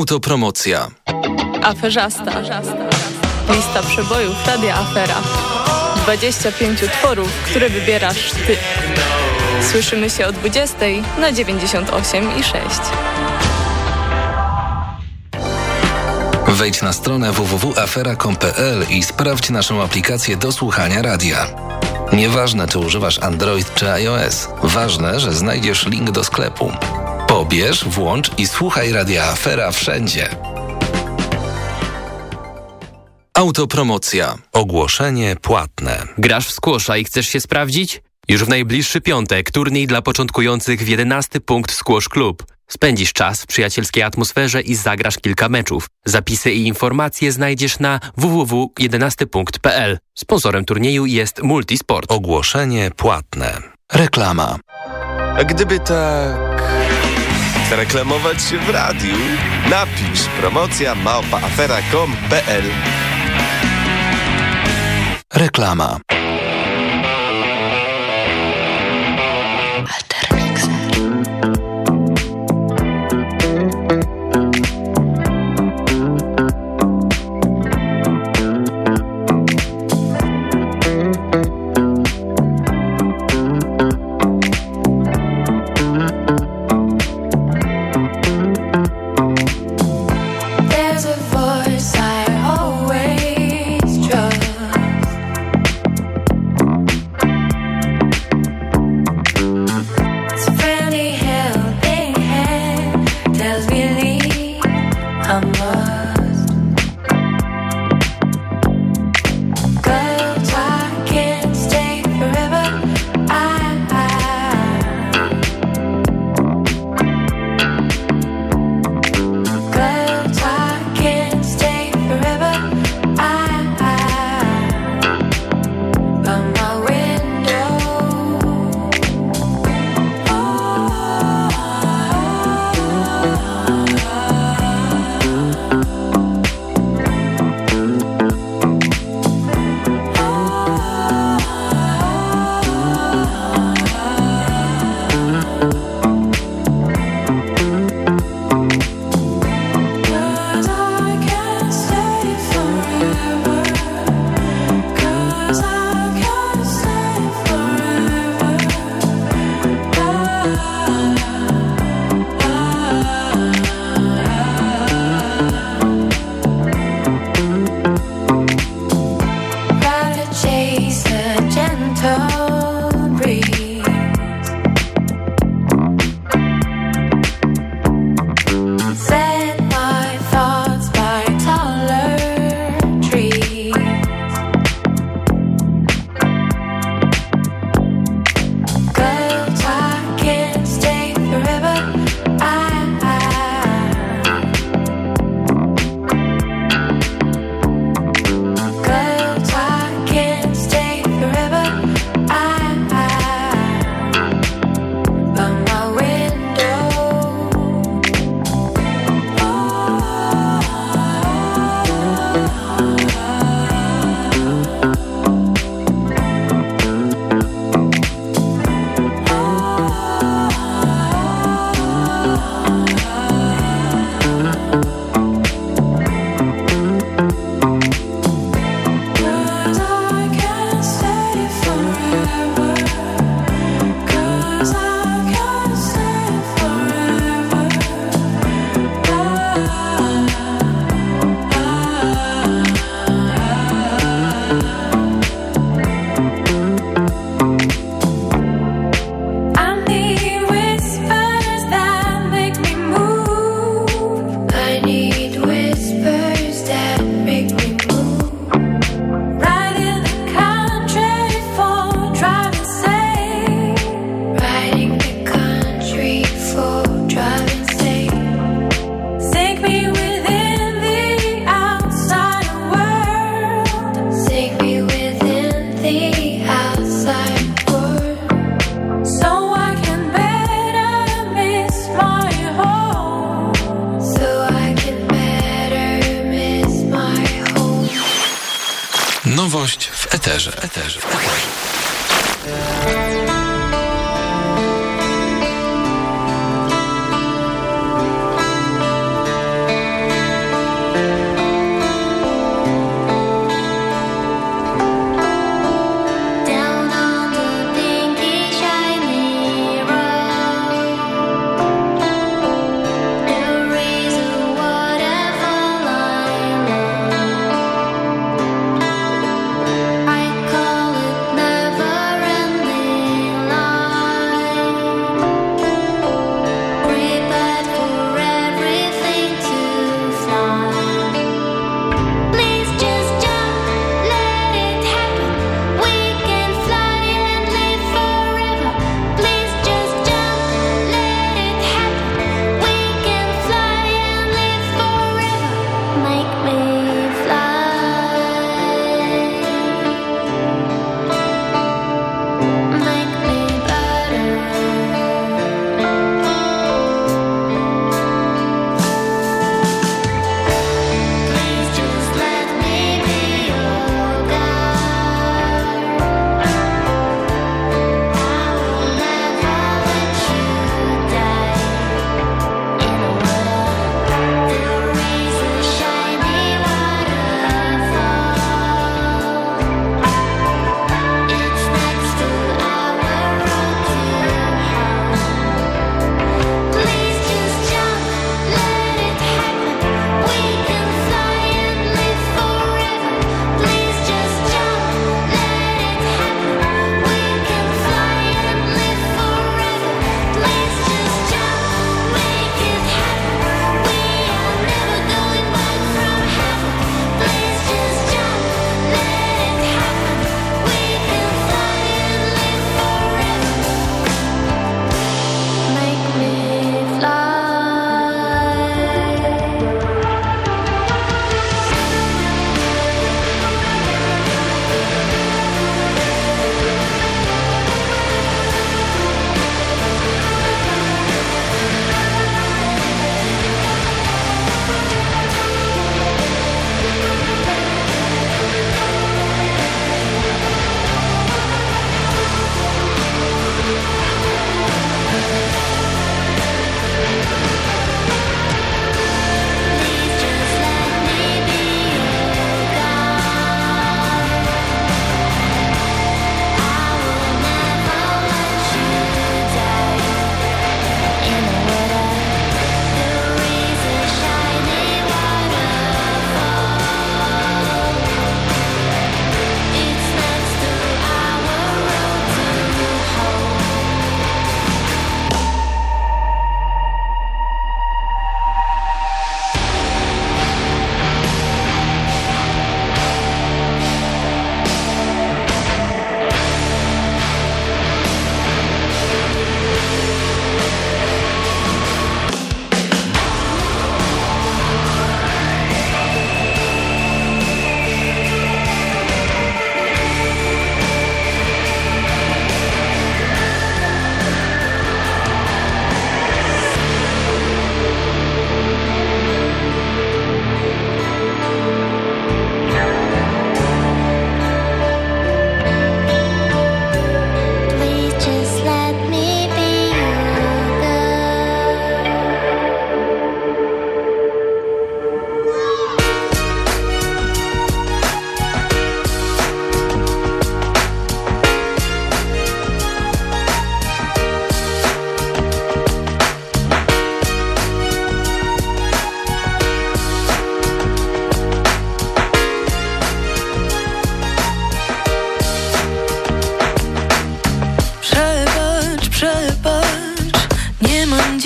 Autopromocja. Aferzasta. Lista przebojów Radia Afera. 25 utworów, które wybierasz Ty. Słyszymy się o 20 na 98 i 6. Wejdź na stronę www.afera.com.pl i sprawdź naszą aplikację do słuchania radia. Nieważne, czy używasz Android czy iOS, ważne, że znajdziesz link do sklepu. Pobierz, włącz i słuchaj radia Afera wszędzie. Autopromocja. Ogłoszenie płatne. Grasz w skłosza i chcesz się sprawdzić? Już w najbliższy piątek turniej dla początkujących w 11 punkt Squash Club. Spędzisz czas w przyjacielskiej atmosferze i zagrasz kilka meczów. Zapisy i informacje znajdziesz na www.11punkt.pl. Sponsorem turnieju jest Multisport. Ogłoszenie płatne. Reklama. A gdyby tak zareklamować się w radiu, napisz promocja małpaafera.com.pl Reklama.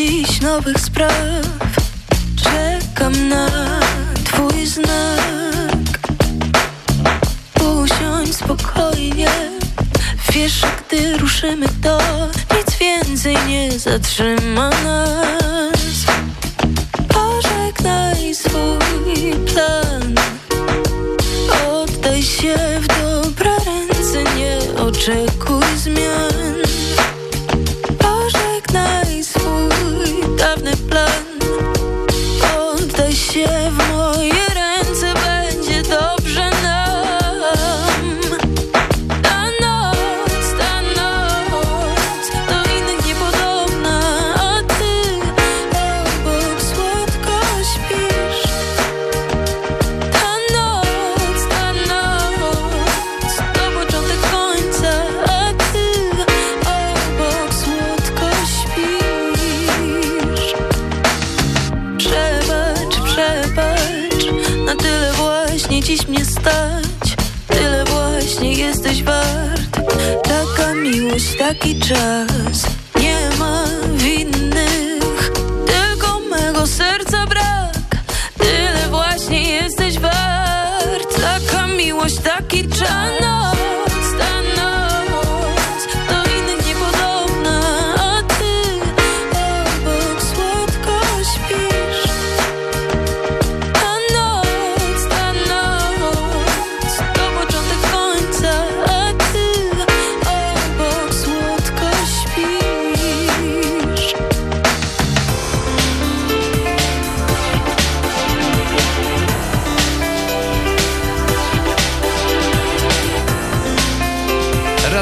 dziś nowych spraw Czekam na twój znak. Usiądź spokojnie Wiesz, że gdy ruszymy to Nic więcej nie zatrzyma nas. 着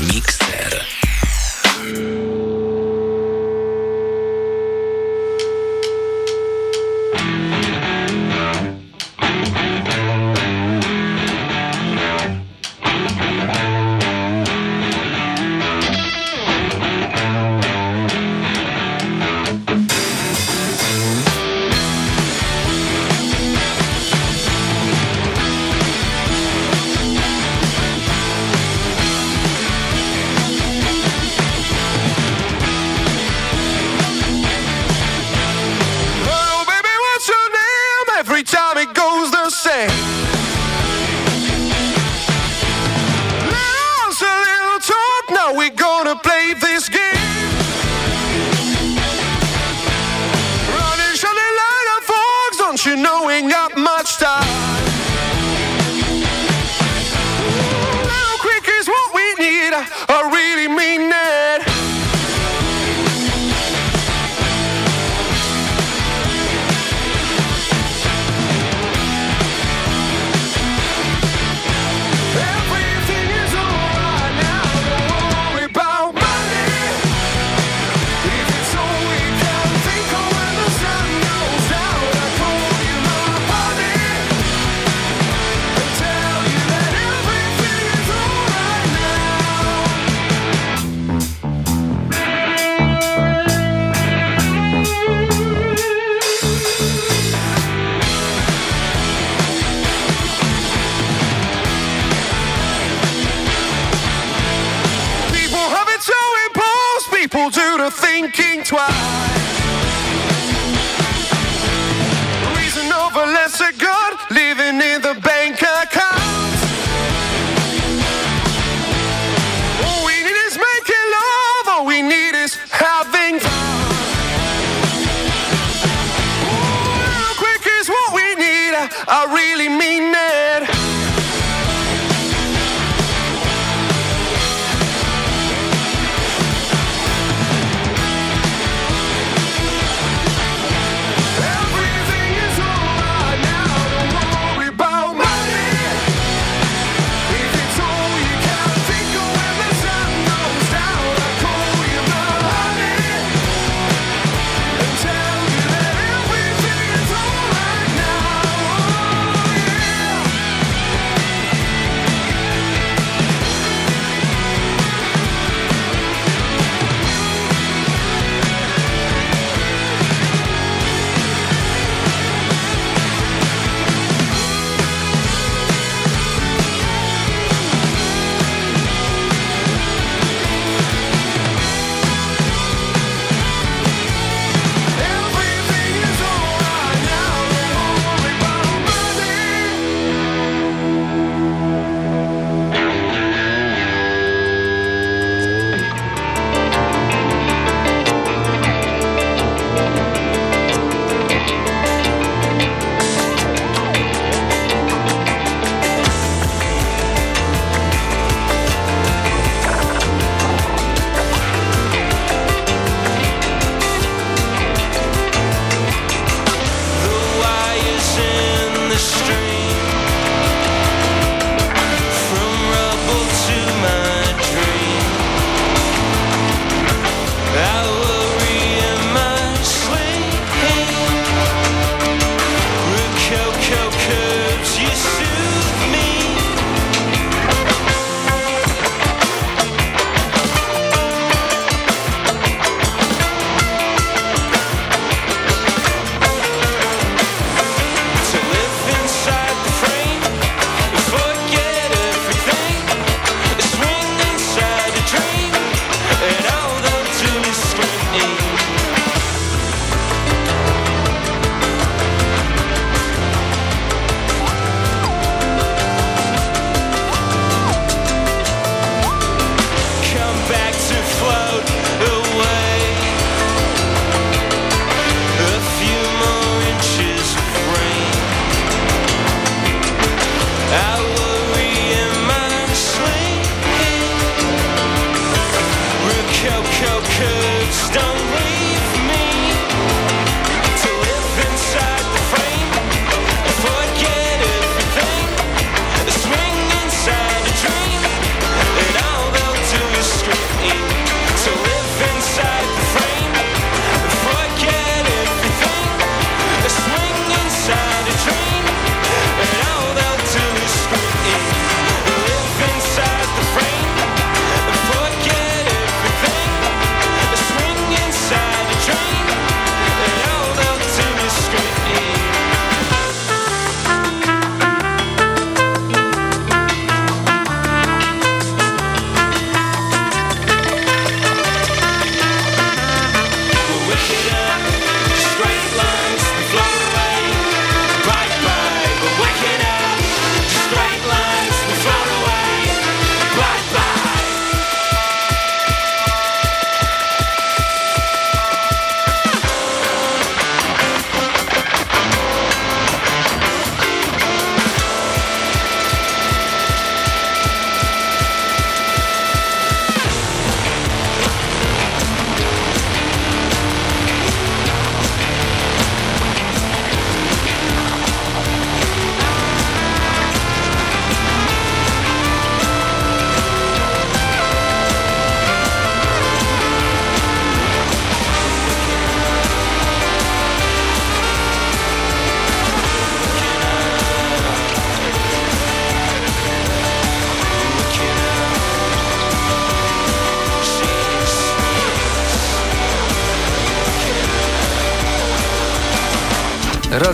Mixer.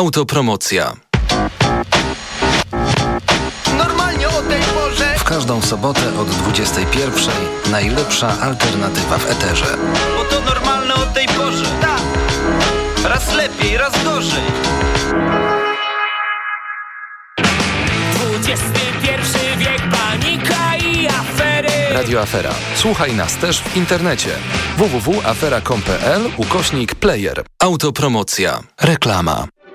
Autopromocja. Normalnie o tej porze W każdą sobotę od 21 najlepsza alternatywa w eterze. Bo to normalne o tej porze. Tak. Raz lepiej, raz gorzej. XXI wiek, panika i afery Radio Afera. Słuchaj nas też w internecie. www.afera.com.pl ukośnik player. Autopromocja. Reklama.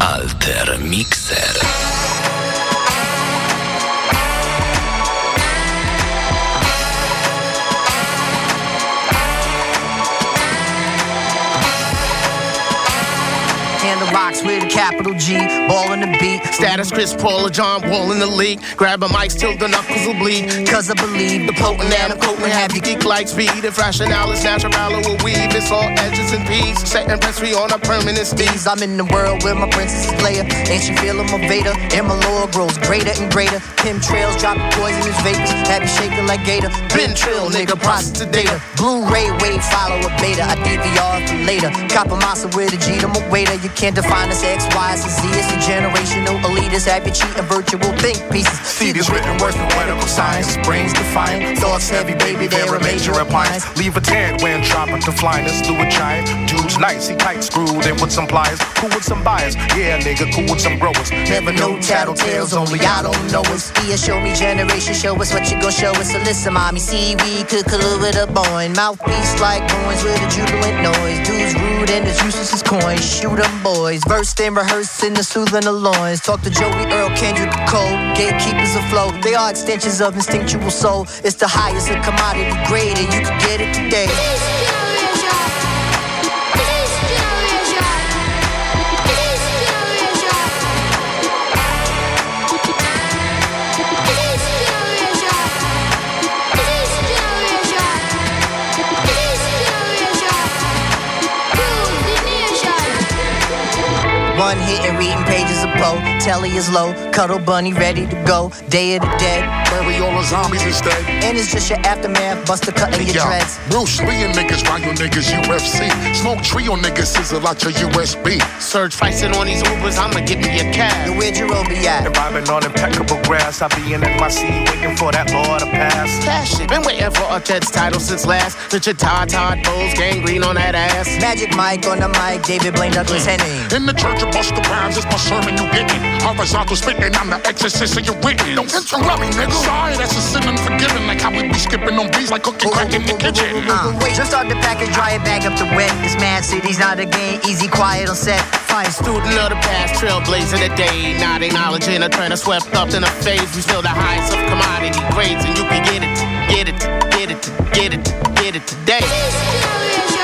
Alter Mixer. Handle box with a capital G, ball in the beat. Status Chris Paul or John Wall in the league. Grab a mic till the knuckles will bleed. Cause I believe the potent and I'm quoting have you geek like speed. If rationale is natural will weave. It's all edges and peas. Setting press free on a permanent steez. I'm in the world where my princess is Leia. Ain't she feeling my Vader? And my lore grows greater and greater. Pim trails dropping poisonous vapors. Have you shaking like Gator. Been Trill, nigga, the data. Blu-ray wave follow a beta. I DVR for later. Copper massa with a G, I'm a waiter. You can't define us X, Y, and Z. It's a generational elitist. You cheating virtual think pieces. See these written words from medical science. Brains defiant. Thoughts heavy, baby. They're a major appliance. Leave a tad when dropping to flyness through a giant. Dude's nice, he tight screwed in with some pliers. Cool with some bias. Yeah, nigga, cool with some growers. Never know tattletales, only I don't know us. Yeah, show me generation, show us what you gon' show us. So listen, mommy, see we could collude with a boy. Mouthpiece like coins with a jubilant noise. Dudes rude and as useless as coins. Shoot 'em boys. Versed in the soothing of loins. Talk to Joey Earl, Kendrick Cole. Gatekeepers flow. They are extensions of instinctual soul. It's the highest of commodity grade, and you can get it today. One hit and reading pages of Poe. Telly is low. Cuddle bunny ready to go. Day of the dead. Bury all the zombies instead. And it's just your aftermath. Buster cutting your Yo, dreads. Bruce Lee and niggas, why you niggas UFC? Smoke tree on niggas, sizzle out your USB. Surge pricing on these Ubers. I'ma give me a cab. Yo, where'd your be at? Vibing on impeccable grass, I be in my NYC waiting for that law to pass. Cash it. Been waiting for a Ted's title since last. Richard Todd, Todd Bowles, gangrene on that ass. Magic Mike on the mic. David Blaine, Douglas mm. Henning. In the church of Busta Rhymes, it's my sermon you getting. Horizontal spitting, I'm the exorcist of your witness. Don't interrupt me, nigga. Sorry, that's a sin unforgiven. Like how we be skipping on beats like cookie crack in the kitchen. Uh, wait, just start the package, dry it, bag up the wet. This mad city's not a game, easy, quiet on set. Fine student of the past, trailblazing the day. Not acknowledging a trend swept up in a phase. We still the highest of commodity grades, and you can get it, get it, get it, get it, get it today.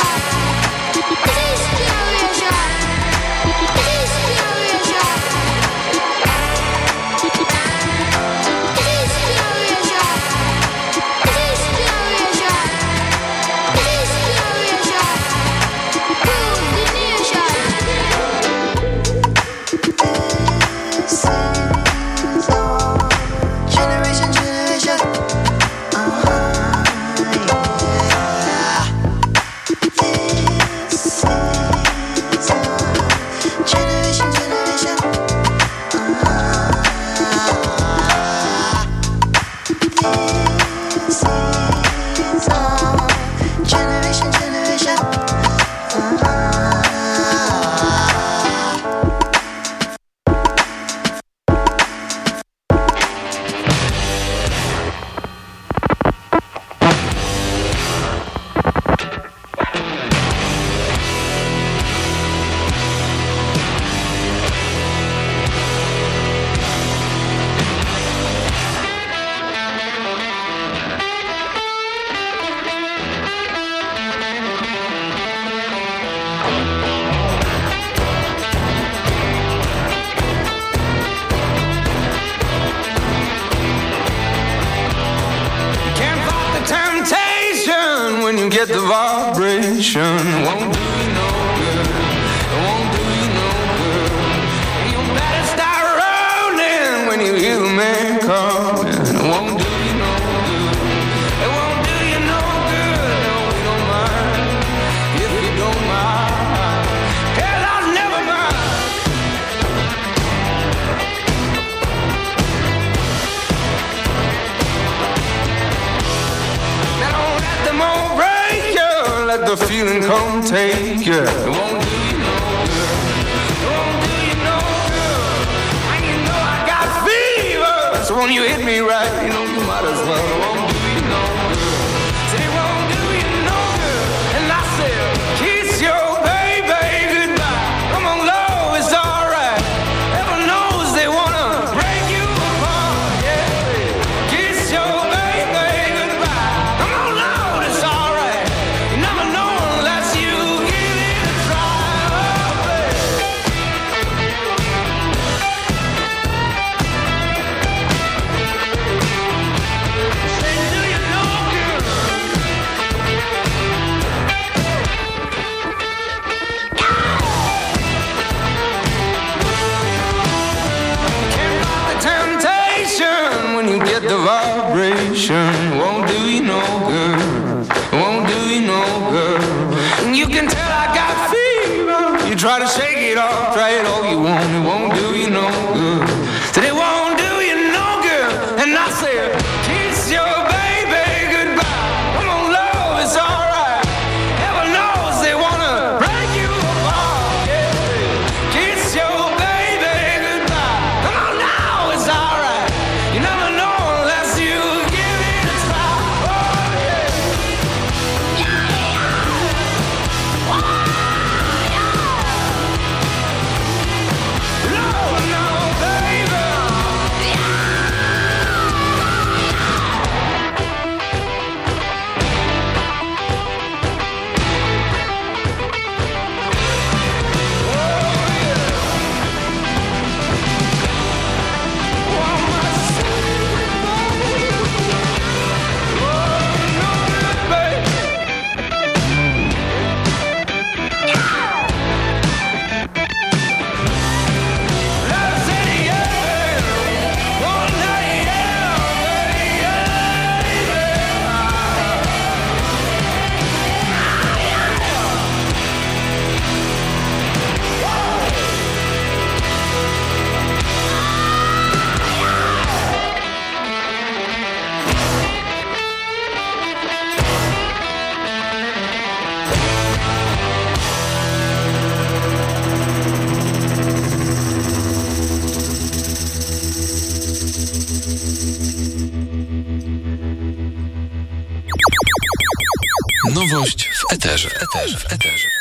the vibration won't the feeling, come take. It won't do you no good. It won't do you no good. And you know I got fever, so won't you hit me right? этаже, этаже, этаже.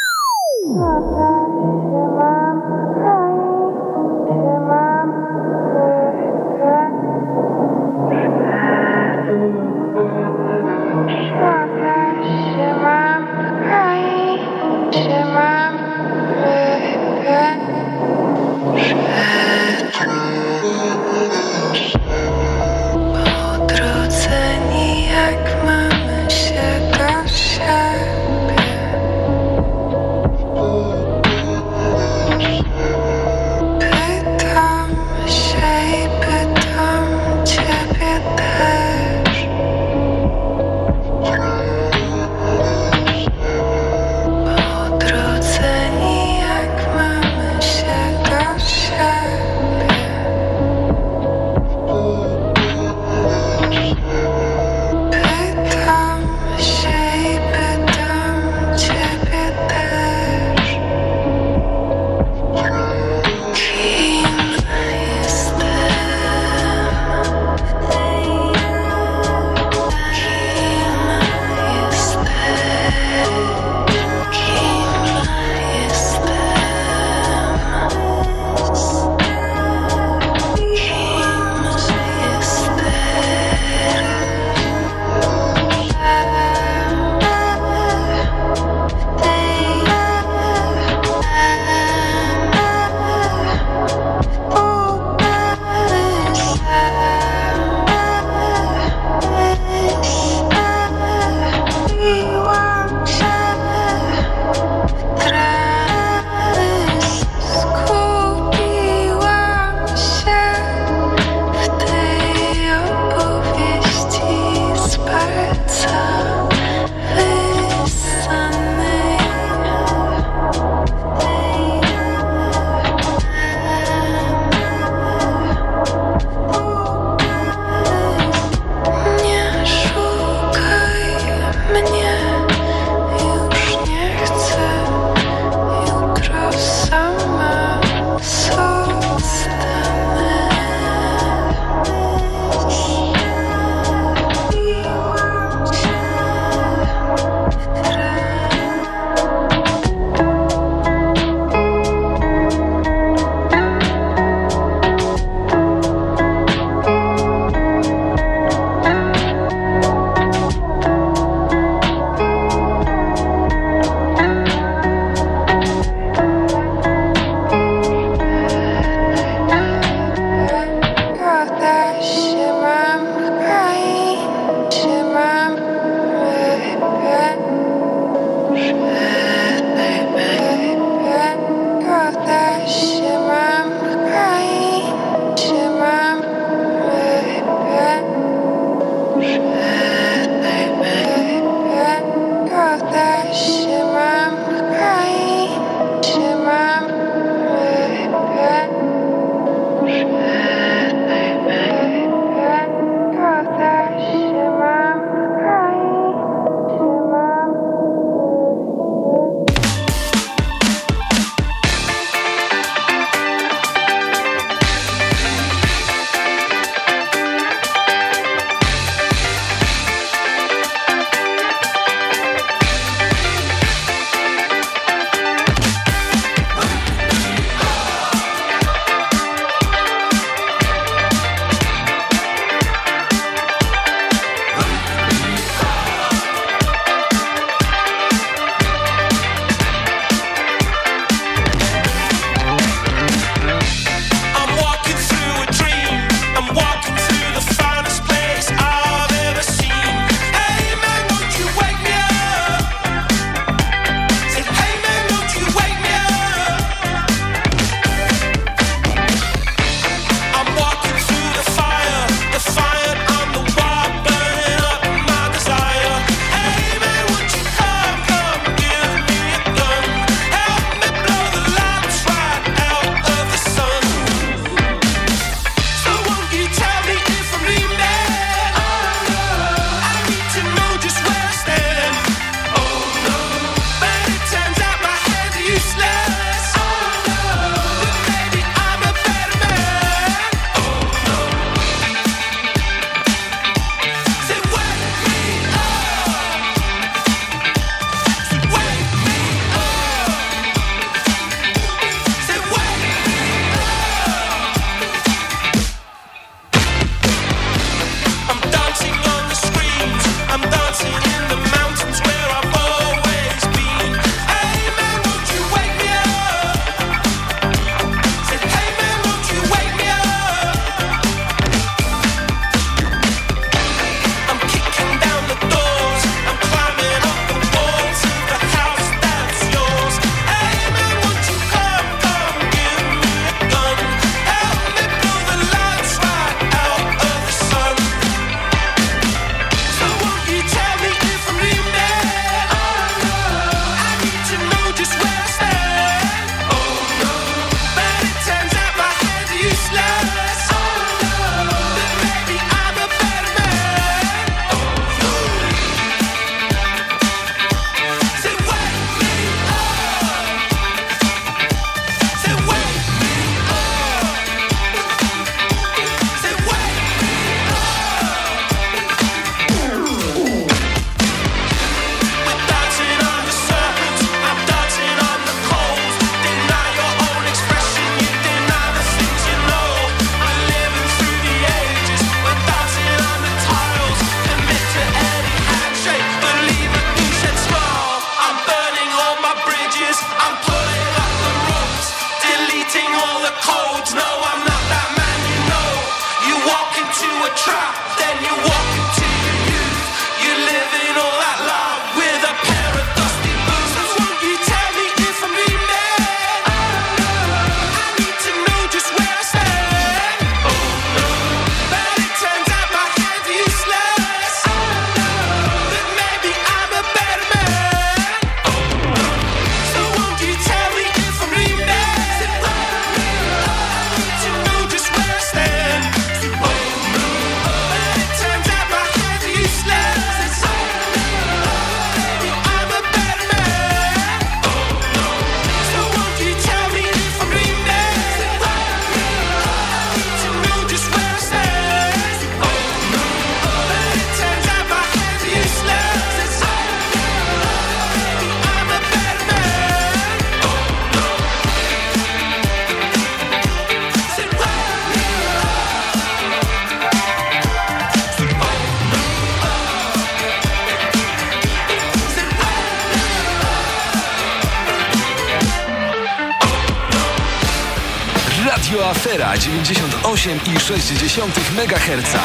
Radio Afera 98,6 MHz.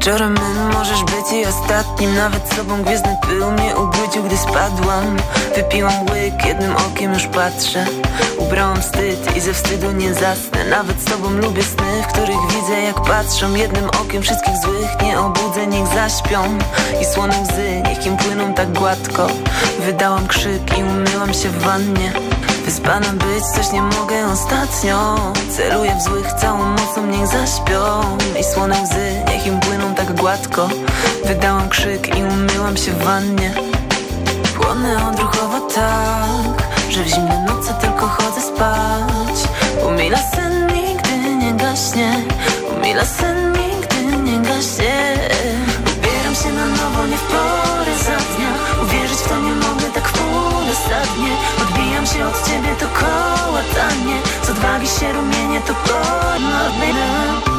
Wieczorem możesz być ostatnim. Nawet sobą gwiezdny pył mnie ubudził, gdy spadłam. Wypiłam łyk, jednym okiem już patrzę. Ubrałam wstyd i ze wstydu nie zasnę. Nawet z tobą lubię sny, w których widzę jak patrzą. Jednym okiem wszystkich złych nie obudzę, niech zaśpią. I słone łzy, niech im płyną tak gładko. Wydałam krzyk i umyłam się w wannie Wyspana być, coś nie mogę ostatnio. Celuję w złych całą mocą, niech zaśpią. I słone łzy, niech im płyną tak gładko. Wydałam krzyk i umyłam się w wannie. Płonę odruchowo tak Że w zimne noce tylko chodzę spać. Umila sen nigdy nie gaśnie. Umila sen nigdy nie gaśnie. Ubieram się na nowo, nie w porę za dnia Uwierzyć w to nie mogę Odbijam się od ciebie, to kołatanie Z odwagi się rumienie, to ponowne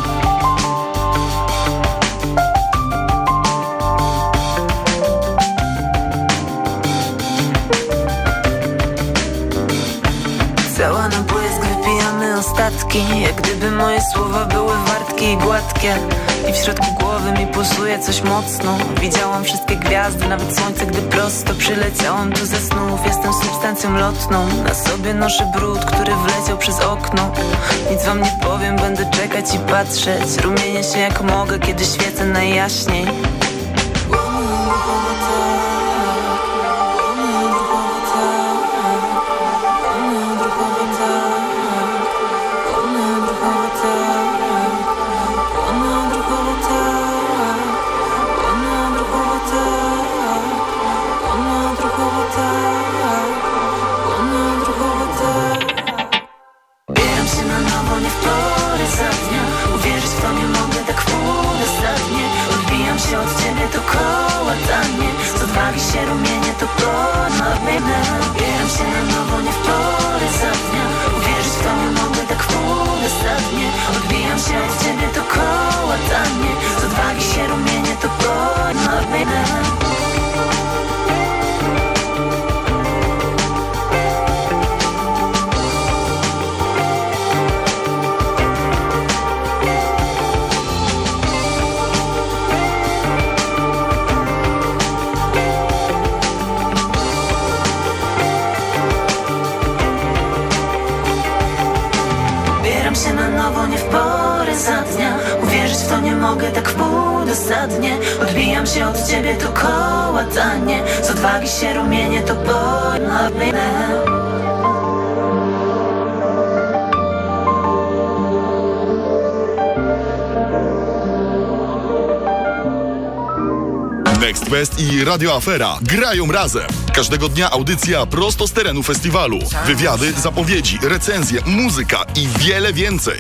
Jak gdyby moje słowa były wartkie i gładkie. I w środku głowy mi pulsuje coś mocno. Widziałam wszystkie gwiazdy, nawet słońce, gdy prosto przyleciałam tu ze snów. Jestem substancją lotną. Na sobie noszę brud, który wleciał przez okno. Nic wam nie powiem, będę czekać i patrzeć. Rumienię się jak mogę, kiedy świecę najjaśniej kołatanie Z w mogę tak wpół dosadnie Odbijam się od ciebie, to kołatanie Z odwagi się rumienie, to ponowne Next Fest i Radio Afera grają razem. Każdego dnia audycja prosto z terenu festiwalu. Wywiady, zapowiedzi, recenzje, muzyka i wiele więcej.